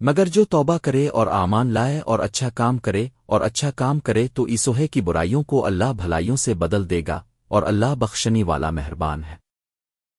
مگر جو توبہ کرے اور آمان لائے اور اچھا کام کرے اور اچھا کام کرے تو اسوہے کی برائیوں کو اللہ بھلائیوں سے بدل دے گا اور اللہ بخشنی والا مہربان ہے۔